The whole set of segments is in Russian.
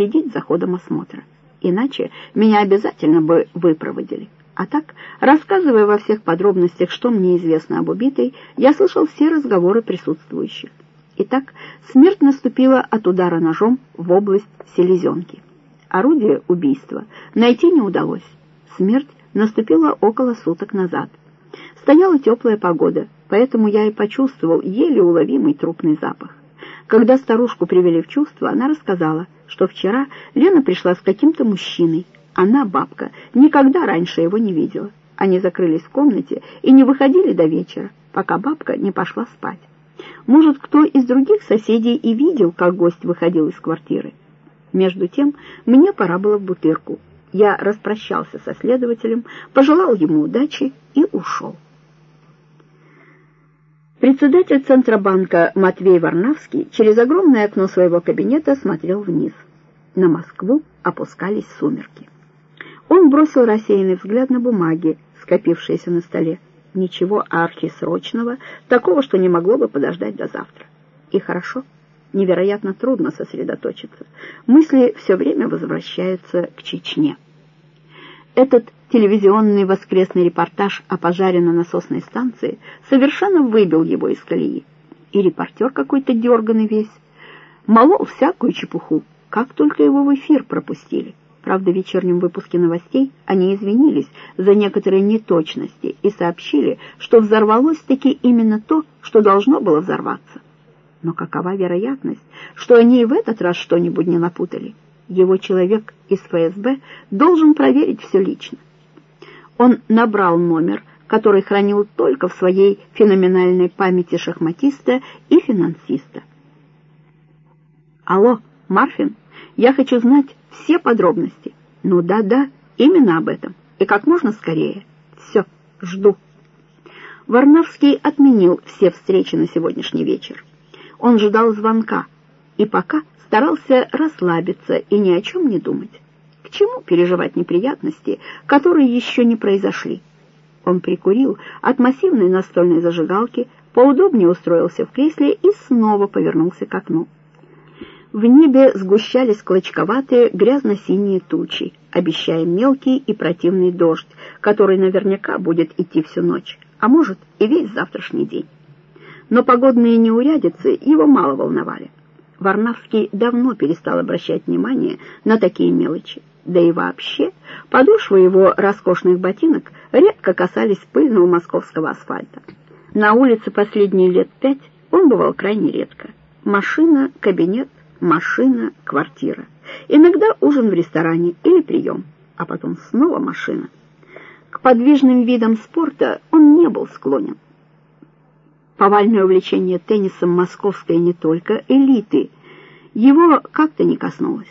следить за ходом осмотра. Иначе меня обязательно бы выпроводили. А так, рассказывая во всех подробностях, что мне известно об убитой, я слышал все разговоры присутствующих. Итак, смерть наступила от удара ножом в область селезенки. Орудие убийства найти не удалось. Смерть наступила около суток назад. Стояла теплая погода, поэтому я и почувствовал еле уловимый трупный запах. Когда старушку привели в чувство, она рассказала, что вчера Лена пришла с каким-то мужчиной. Она, бабка, никогда раньше его не видела. Они закрылись в комнате и не выходили до вечера, пока бабка не пошла спать. Может, кто из других соседей и видел, как гость выходил из квартиры. Между тем, мне пора было в бутырку. Я распрощался со следователем, пожелал ему удачи и ушел. Председатель Центробанка Матвей Варнавский через огромное окно своего кабинета смотрел вниз. На Москву опускались сумерки. Он бросил рассеянный взгляд на бумаги, скопившиеся на столе. Ничего архисрочного, такого, что не могло бы подождать до завтра. И хорошо, невероятно трудно сосредоточиться. Мысли все время возвращаются к Чечне. Этот телевизионный воскресный репортаж о пожаре на насосной станции совершенно выбил его из колеи. И репортер какой-то дерганный весь. Молол всякую чепуху, как только его в эфир пропустили. Правда, в вечернем выпуске новостей они извинились за некоторые неточности и сообщили, что взорвалось-таки именно то, что должно было взорваться. Но какова вероятность, что они и в этот раз что-нибудь не напутали? Его человек из ФСБ должен проверить все лично. Он набрал номер, который хранил только в своей феноменальной памяти шахматиста и финансиста. «Алло, Марфин, я хочу знать, все подробности. Ну да-да, именно об этом. И как можно скорее. Все, жду. Варнавский отменил все встречи на сегодняшний вечер. Он ждал звонка и пока старался расслабиться и ни о чем не думать. К чему переживать неприятности, которые еще не произошли? Он прикурил от массивной настольной зажигалки, поудобнее устроился в кресле и снова повернулся к окну. В небе сгущались клочковатые грязно-синие тучи, обещая мелкий и противный дождь, который наверняка будет идти всю ночь, а может и весь завтрашний день. Но погодные неурядицы его мало волновали. Варнавский давно перестал обращать внимание на такие мелочи. Да и вообще, подошвы его роскошных ботинок редко касались пыльного московского асфальта. На улице последние лет пять он бывал крайне редко. Машина, кабинет, машина, квартира. Иногда ужин в ресторане или прием, а потом снова машина. К подвижным видам спорта он не был склонен. Повальное увлечение теннисом московской не только элиты его как-то не коснулось.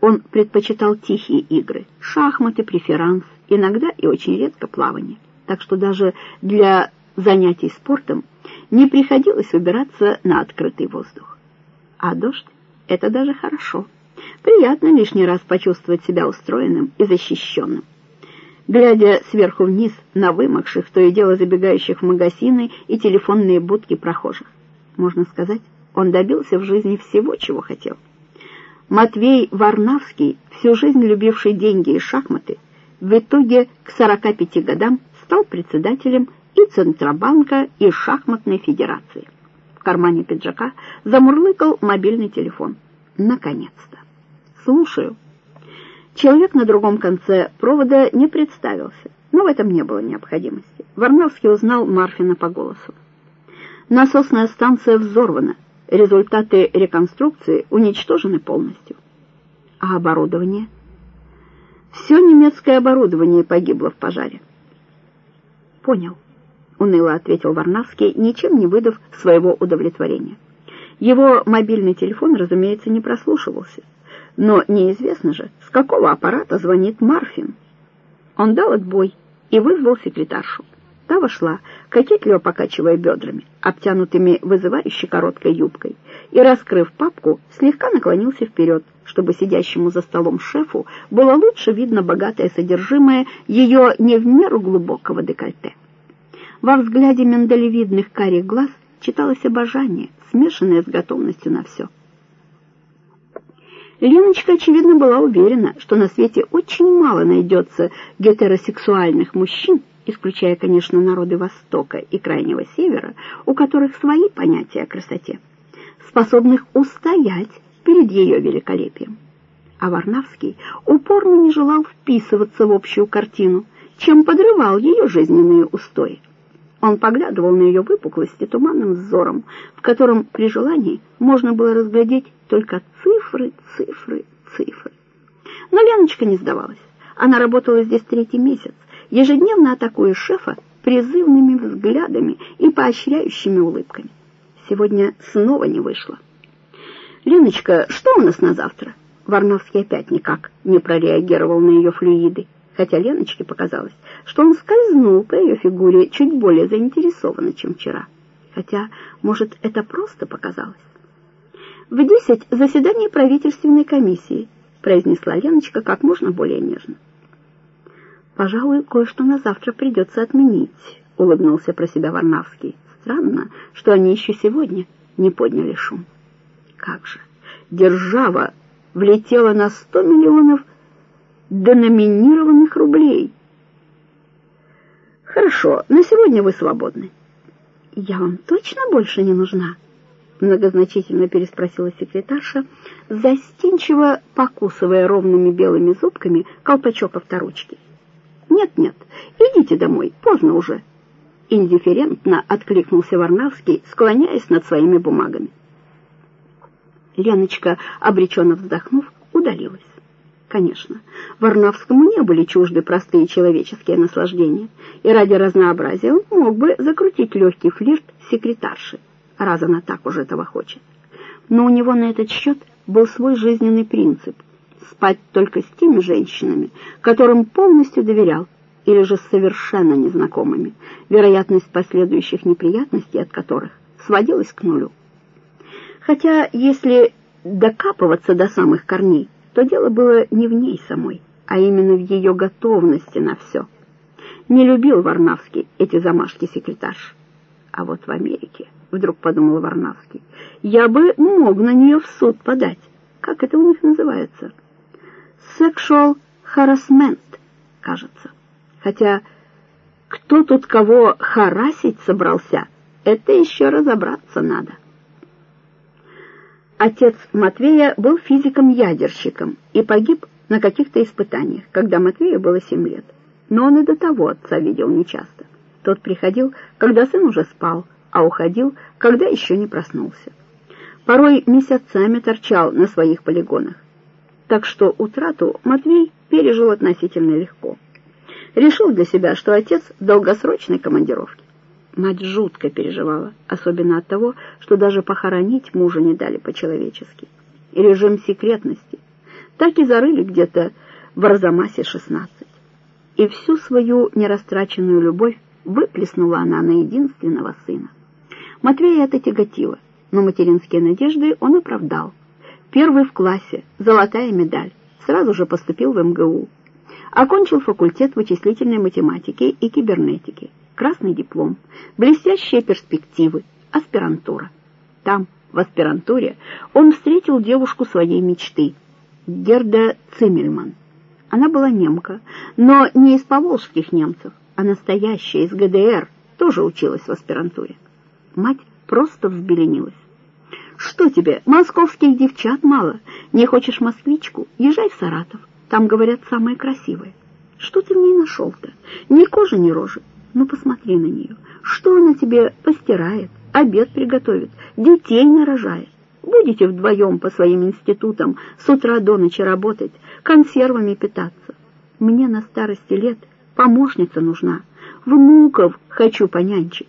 Он предпочитал тихие игры, шахматы, преферанс, иногда и очень редко плавание. Так что даже для занятий спортом не приходилось выбираться на открытый воздух. А дождь это даже хорошо. Приятно лишний раз почувствовать себя устроенным и защищенным. Глядя сверху вниз на вымокших, то и дело забегающих в магазины и телефонные будки прохожих. Можно сказать, он добился в жизни всего, чего хотел. Матвей Варнавский, всю жизнь любивший деньги и шахматы, в итоге к 45 годам стал председателем и Центробанка, и Шахматной Федерации в кармане пиджака замурлыкал мобильный телефон. Наконец-то. «Слушаю». Человек на другом конце провода не представился, но в этом не было необходимости. Варнавский узнал Марфина по голосу. Насосная станция взорвана, результаты реконструкции уничтожены полностью. А оборудование? Все немецкое оборудование погибло в пожаре. Понял уныло ответил Варнавский, ничем не выдав своего удовлетворения. Его мобильный телефон, разумеется, не прослушивался. Но неизвестно же, с какого аппарата звонит Марфин. Он дал отбой и вызвал секретаршу. Та вошла, кокетливо покачивая бедрами, обтянутыми вызывающей короткой юбкой, и, раскрыв папку, слегка наклонился вперед, чтобы сидящему за столом шефу было лучше видно богатое содержимое ее не в меру глубокого декольте. Во взгляде миндалевидных карих глаз читалось обожание, смешанное с готовностью на все. Леночка, очевидно, была уверена, что на свете очень мало найдется гетеросексуальных мужчин, исключая, конечно, народы Востока и Крайнего Севера, у которых свои понятия о красоте, способных устоять перед ее великолепием. А Варнавский упорно не желал вписываться в общую картину, чем подрывал ее жизненные устои. Он поглядывал на ее выпуклости туманным взором, в котором при желании можно было разглядеть только цифры, цифры, цифры. Но Леночка не сдавалась. Она работала здесь третий месяц, ежедневно атакуя шефа призывными взглядами и поощряющими улыбками. Сегодня снова не вышло. «Леночка, что у нас на завтра?» Варновский опять никак не прореагировал на ее флюиды хотя Леночке показалось, что он скользнул по ее фигуре чуть более заинтересованно, чем вчера. Хотя, может, это просто показалось. «В десять заседание правительственной комиссии», произнесла Леночка как можно более нежно. «Пожалуй, кое-что на завтра придется отменить», — улыбнулся про себя Варнавский. «Странно, что они еще сегодня не подняли шум». «Как же! Держава влетела на сто миллионов деноминированных рублей. Хорошо, на сегодня вы свободны. Я вам точно больше не нужна? Многозначительно переспросила секретарша, застенчиво покусывая ровными белыми зубками колпачок авторучки. «Нет-нет, идите домой, поздно уже». Индифферентно откликнулся Варнавский, склоняясь над своими бумагами. Леночка, обреченно вздохнув, удалилась. Конечно, Варнавскому не были чужды простые человеческие наслаждения, и ради разнообразия он мог бы закрутить легкий флирт секретарши, раз она так уже этого хочет. Но у него на этот счет был свой жизненный принцип — спать только с теми женщинами, которым полностью доверял, или же с совершенно незнакомыми, вероятность последующих неприятностей от которых сводилась к нулю. Хотя, если докапываться до самых корней, то дело было не в ней самой, а именно в ее готовности на все. Не любил Варнавский эти замашки секретарш. А вот в Америке, вдруг подумал Варнавский, я бы мог на нее в суд подать. Как это у них называется? Sexual harassment, кажется. Хотя кто тут кого харасить собрался, это еще разобраться надо. Отец Матвея был физиком-ядерщиком и погиб на каких-то испытаниях, когда Матвею было семь лет. Но он и до того отца видел нечасто. Тот приходил, когда сын уже спал, а уходил, когда еще не проснулся. Порой месяцами торчал на своих полигонах. Так что утрату Матвей пережил относительно легко. Решил для себя, что отец в долгосрочной командировке. Мать жутко переживала, особенно от того, что даже похоронить мужа не дали по-человечески. И режим секретности. Так и зарыли где-то в Арзамасе-16. И всю свою нерастраченную любовь выплеснула она на единственного сына. Матвея это тяготило, но материнские надежды он оправдал. Первый в классе, золотая медаль, сразу же поступил в МГУ. Окончил факультет вычислительной математики и кибернетики красный диплом, блестящие перспективы, аспирантура. Там, в аспирантуре, он встретил девушку своей мечты, Герда Циммельман. Она была немка, но не из поволжских немцев, а настоящая, из ГДР, тоже училась в аспирантуре. Мать просто взбеленилась. «Что тебе, московских девчат мало? Не хочешь москвичку? Езжай в Саратов. Там, говорят, самые красивые. Что ты в ней нашел-то? Ни кожи, ни рожи. Ну, посмотри на нее. Что она тебе постирает, обед приготовит, детей нарожает? Будете вдвоем по своим институтам с утра до ночи работать, консервами питаться. Мне на старости лет помощница нужна. Внуков хочу понянчить.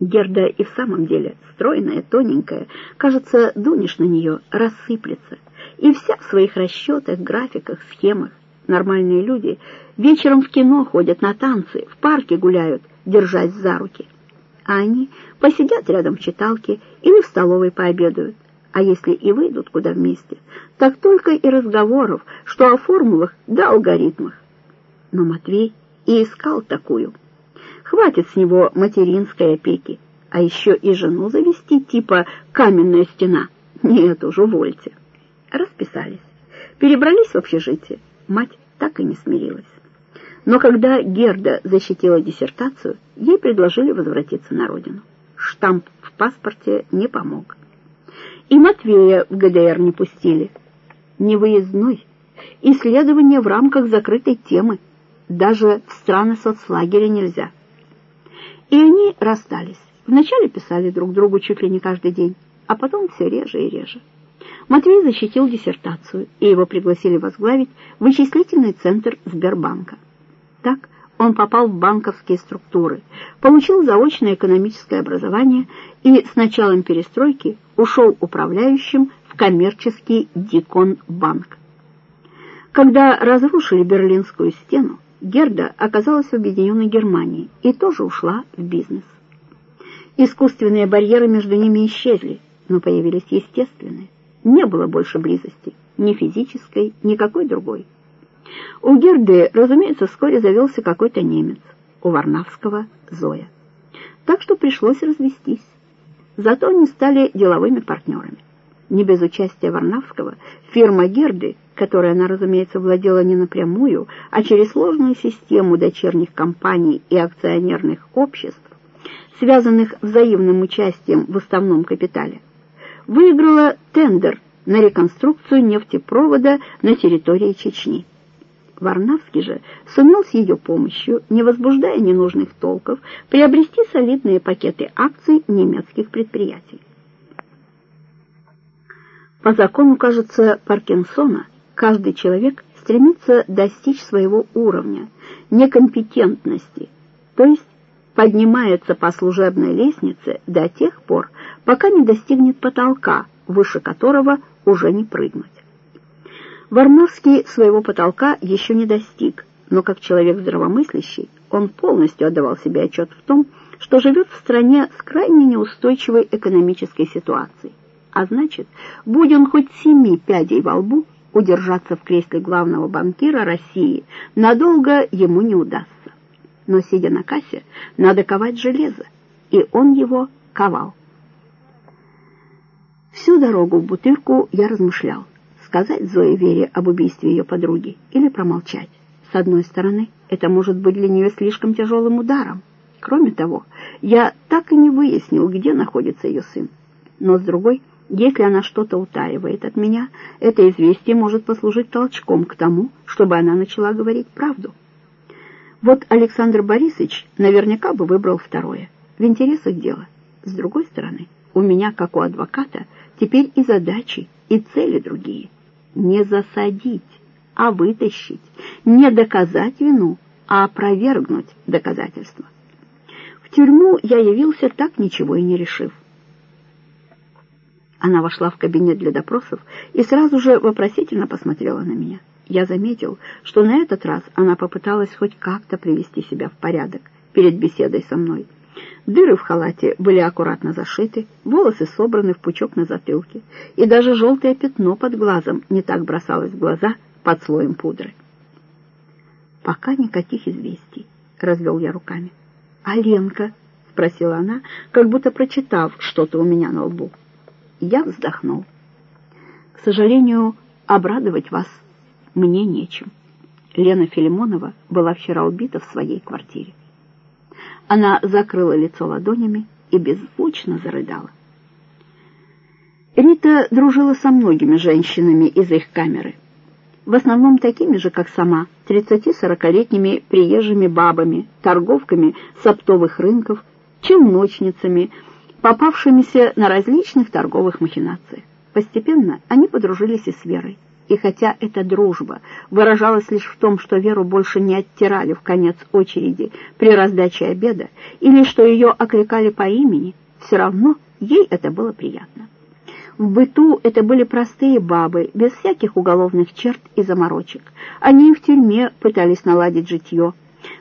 Герда и в самом деле стройная, тоненькая, кажется, дунешь на нее, рассыплется. И вся в своих расчетах, графиках, схемах. Нормальные люди вечером в кино ходят на танцы, в парке гуляют, держась за руки. А они посидят рядом в читалке или в столовой пообедают. А если и выйдут куда вместе, так только и разговоров, что о формулах да алгоритмах. Но Матвей и искал такую. Хватит с него материнской опеки, а еще и жену завести типа каменная стена. Нет уж, увольте. Расписались. Перебрались в общежитие. Мать так и не смирилась. Но когда Герда защитила диссертацию, ей предложили возвратиться на родину. Штамп в паспорте не помог. И Матвея в ГДР не пустили. Невыездной. Исследование в рамках закрытой темы. Даже в страны соцлагеря нельзя. И они расстались. Вначале писали друг другу чуть ли не каждый день, а потом все реже и реже. Матвей защитил диссертацию, и его пригласили возглавить вычислительный центр Сбербанка. Так он попал в банковские структуры, получил заочное экономическое образование и с началом перестройки ушел управляющим в коммерческий Дикон-банк. Когда разрушили Берлинскую стену, Герда оказалась в Объединенной Германии и тоже ушла в бизнес. Искусственные барьеры между ними исчезли, но появились естественные. Не было больше близости, ни физической, ни какой другой. У Герды, разумеется, вскоре завелся какой-то немец, у Варнавского — Зоя. Так что пришлось развестись. Зато они стали деловыми партнерами. Не без участия Варнавского фирма Герды, которой она, разумеется, владела не напрямую, а через сложную систему дочерних компаний и акционерных обществ, связанных взаимным участием в уставном капитале, выиграла тендер на реконструкцию нефтепровода на территории Чечни. Варнавский же сумел с ее помощью, не возбуждая ненужных толков, приобрести солидные пакеты акций немецких предприятий. По закону, кажется, Паркинсона, каждый человек стремится достичь своего уровня, некомпетентности, то есть поднимается по служебной лестнице до тех пор, пока не достигнет потолка, выше которого уже не прыгнуть. Варнавский своего потолка еще не достиг, но как человек здравомыслящий, он полностью отдавал себе отчет в том, что живет в стране с крайне неустойчивой экономической ситуацией. А значит, будь он хоть семи пядей во лбу, удержаться в кресле главного банкира России надолго ему не удастся но, сидя на кассе, надо ковать железо, и он его ковал. Всю дорогу в бутырку я размышлял, сказать Зое Вере об убийстве ее подруги или промолчать. С одной стороны, это может быть для нее слишком тяжелым ударом. Кроме того, я так и не выяснил, где находится ее сын. Но с другой, если она что-то утаивает от меня, это известие может послужить толчком к тому, чтобы она начала говорить правду. Вот Александр Борисович наверняка бы выбрал второе. В интересах дела. С другой стороны, у меня, как у адвоката, теперь и задачи, и цели другие. Не засадить, а вытащить. Не доказать вину, а опровергнуть доказательства. В тюрьму я явился так ничего и не решив. Она вошла в кабинет для допросов и сразу же вопросительно посмотрела на меня. Я заметил, что на этот раз она попыталась хоть как-то привести себя в порядок перед беседой со мной. Дыры в халате были аккуратно зашиты, волосы собраны в пучок на затылке, и даже желтое пятно под глазом не так бросалось в глаза под слоем пудры. «Пока никаких известий», — развел я руками. «А Ленка?» — спросила она, как будто прочитав что-то у меня на лбу. Я вздохнул. «К сожалению, обрадовать вас мне нечем. Лена Филимонова была вчера убита в своей квартире. Она закрыла лицо ладонями и беззвучно зарыдала. Рита дружила со многими женщинами из их камеры, в основном такими же, как сама, 30-40-летними приезжими бабами, торговками с оптовых рынков, челночницами, попавшимися на различных торговых махинациях. Постепенно они подружились и с Верой. И хотя эта дружба выражалась лишь в том, что Веру больше не оттирали в конец очереди при раздаче обеда, или что ее окликали по имени, все равно ей это было приятно. В быту это были простые бабы, без всяких уголовных черт и заморочек. Они в тюрьме пытались наладить житье,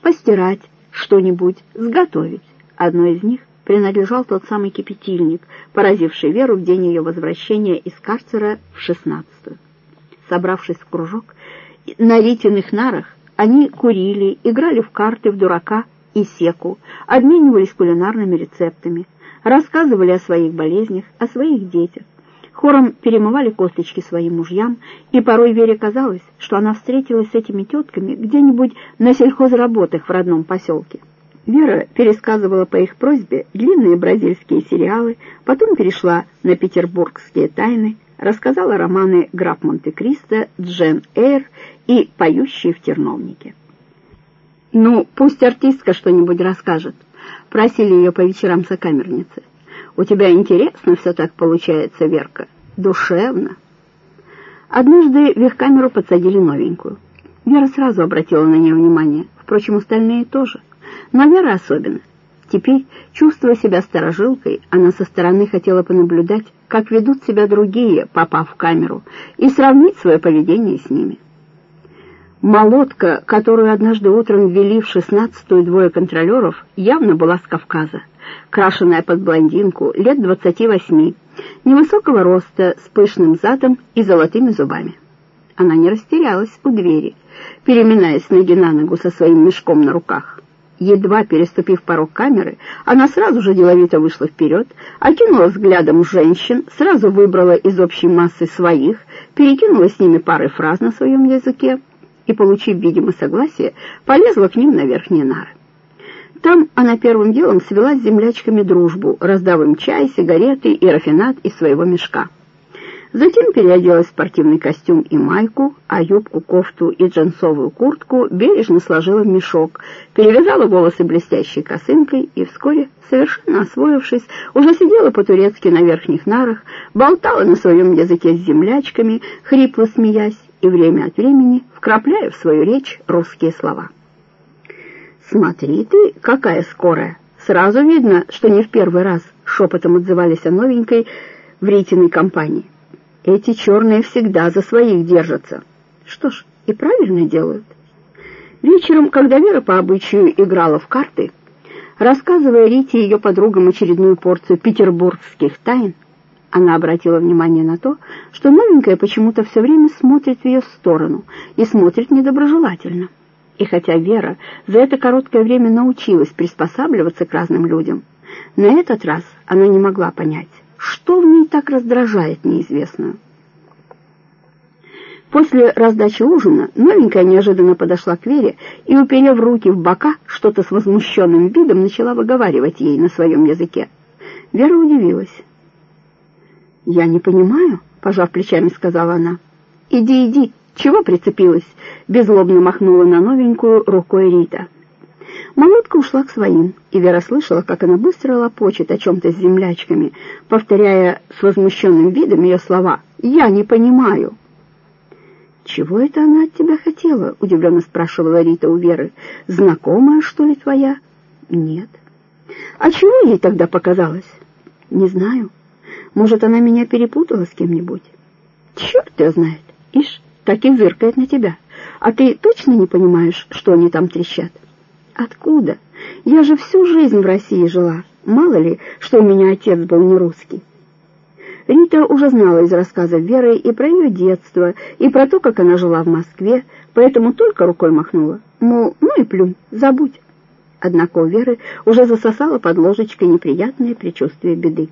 постирать что-нибудь, сготовить. Одной из них принадлежал тот самый кипятильник, поразивший Веру в день ее возвращения из карцера в шестнадцатую собравшись в кружок, на Ритиных нарах они курили, играли в карты, в дурака и секу, обменивались кулинарными рецептами, рассказывали о своих болезнях, о своих детях. Хором перемывали косточки своим мужьям, и порой Вере казалось, что она встретилась с этими тетками где-нибудь на сельхозработах в родном поселке. Вера пересказывала по их просьбе длинные бразильские сериалы, потом перешла на петербургские тайны, рассказала романы «Граф Монте-Кристо», «Джен Эйр» и «Поющие в терновнике». «Ну, пусть артистка что-нибудь расскажет», — просили ее по вечерам сокамерницы. «У тебя интересно все так получается, Верка, душевно». Однажды в их камеру подсадили новенькую. Вера сразу обратила на нее внимание, впрочем, остальные тоже — но Вера особенно. Теперь, чувствуя себя сторожилкой, она со стороны хотела понаблюдать, как ведут себя другие, попав в камеру, и сравнить свое поведение с ними. Молотка, которую однажды утром ввели в шестнадцатую двое контролеров, явно была с Кавказа, крашеная под блондинку, лет двадцати восьми, невысокого роста, с пышным задом и золотыми зубами. Она не растерялась у двери, переминаясь ноги на ногу со своим мешком на руках. Едва переступив порог камеры, она сразу же деловито вышла вперед, окинула взглядом женщин, сразу выбрала из общей массы своих, перекинула с ними пары фраз на своем языке и, получив, видимо, согласие, полезла к ним на верхние нары. Там она первым делом свела с землячками дружбу, раздав им чай, сигареты и рафинат из своего мешка. Затем переоделась в спортивный костюм и майку, а юбку, кофту и джинсовую куртку бережно сложила в мешок, перевязала волосы блестящей косынкой и вскоре, совершенно освоившись, уже сидела по-турецки на верхних нарах, болтала на своем языке с землячками, хрипло смеясь и время от времени вкрапляя в свою речь русские слова. «Смотри ты, какая скорая! Сразу видно, что не в первый раз!» — шепотом отзывались о новенькой в Ритиной компании. Эти черные всегда за своих держатся. Что ж, и правильно делают. Вечером, когда Вера по обычаю играла в карты, рассказывая Рите и ее подругам очередную порцию петербургских тайн, она обратила внимание на то, что новенькая почему-то все время смотрит в ее сторону и смотрит недоброжелательно. И хотя Вера за это короткое время научилась приспосабливаться к разным людям, на этот раз она не могла понять, что в ней так раздражает неизвестную? После раздачи ужина новенькая неожиданно подошла к Вере и, уперев руки в бока, что-то с возмущенным видом начала выговаривать ей на своем языке. Вера удивилась. «Я не понимаю», — пожав плечами, сказала она. «Иди, иди, чего прицепилась?» — беззлобно махнула на новенькую рукой Рита. Молотка ушла к своим, и Вера слышала, как она быстро лопочет о чем-то с землячками, повторяя с возмущенным видом ее слова «Я не понимаю». «Чего это она от тебя хотела?» — удивленно спрашивала Рита у Веры. «Знакомая, что ли, твоя?» «Нет». «А чего ей тогда показалось?» «Не знаю. Может, она меня перепутала с кем-нибудь?» «Черт ее знает! Ишь, так и зыркает на тебя. А ты точно не понимаешь, что они там трещат?» Откуда? Я же всю жизнь в России жила. Мало ли, что у меня отец был не русский. Рита уже знала из рассказа Веры и про ее детство, и про то, как она жила в Москве, поэтому только рукой махнула, мол, ну и плюнь, забудь. Однако у Веры уже засосала под ложечкой неприятное предчувствие беды.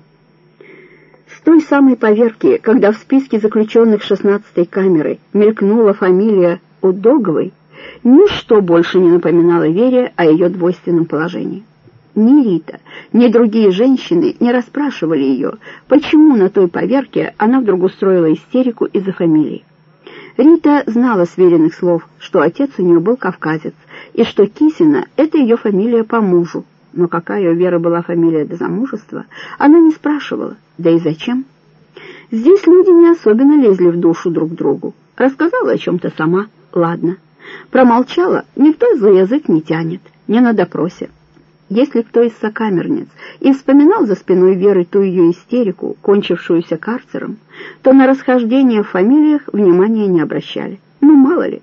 С той самой поверки, когда в списке заключенных шестнадцатой камеры мелькнула фамилия Удоговой, Ничто больше не напоминало Вере о ее двойственном положении. Ни Рита, ни другие женщины не расспрашивали ее, почему на той поверке она вдруг устроила истерику из-за фамилии. Рита знала с веренных слов, что отец у нее был кавказец, и что Кисина — это ее фамилия по мужу. Но какая у Веры была фамилия до замужества, она не спрашивала, да и зачем. Здесь люди не особенно лезли в душу друг другу. Рассказала о чем-то сама, ладно. Промолчала, никто за язык не тянет, не на допросе. Если кто из сокамерниц и вспоминал за спиной Веры ту ее истерику, кончившуюся карцером, то на расхождение в фамилиях внимания не обращали. Ну, мало ли.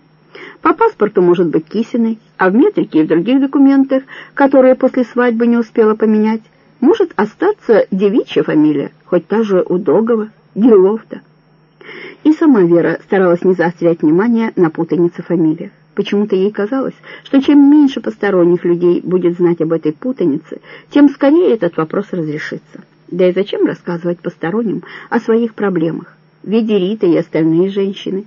По паспорту может быть Кисиной, а в метрике и в других документах, которые после свадьбы не успела поменять, может остаться девичья фамилия, хоть та же Удогова, Делов-то. И сама Вера старалась не заострять внимание на путанице фамилиях. Почему-то ей казалось, что чем меньше посторонних людей будет знать об этой путанице, тем скорее этот вопрос разрешится. Да и зачем рассказывать посторонним о своих проблемах? Ведь и Рита, и остальные женщины